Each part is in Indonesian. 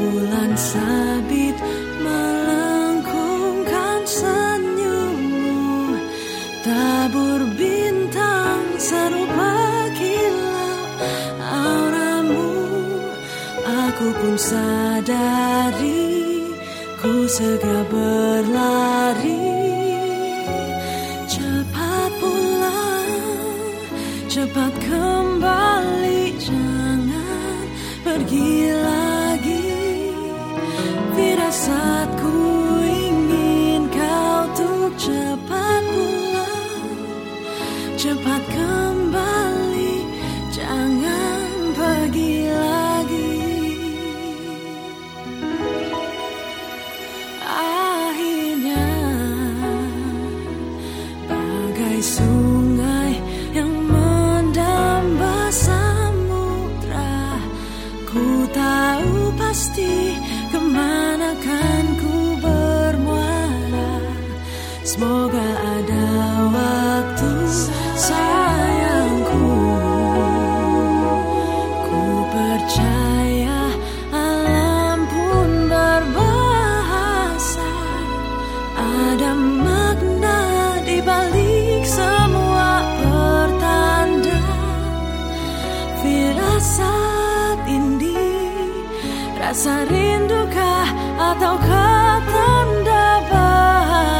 Bulan sabit melengkungkan senyummu. Tabur bintang serupa kilau auramu. Aku pun sadari ku segera berlari. Cepat pulang, cepat kembali. Jangan pergi lagi Firasatku ingin kau tuh cepat pulang. Cepat kembali Jangan pergi lagi. Akhirnya Bagai sungai yang samudra Ku tahu pasti ke mana Semoga ada waktu sayangku. Ku percaya alam pun berbahasa. Ada makna di balik semua pertanda. Firasat ini Rasa rindukah ataukah tanda bahaya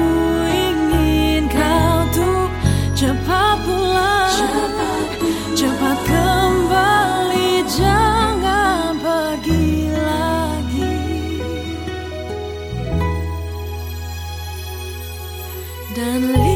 dan lihat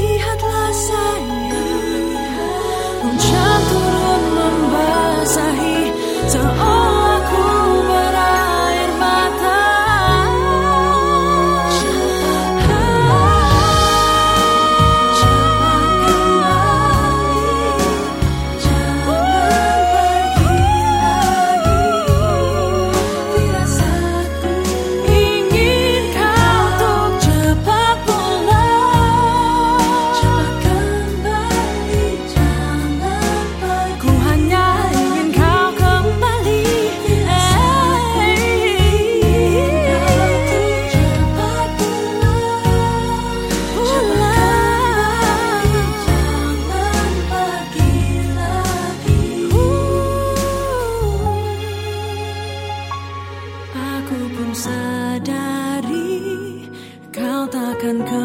Aku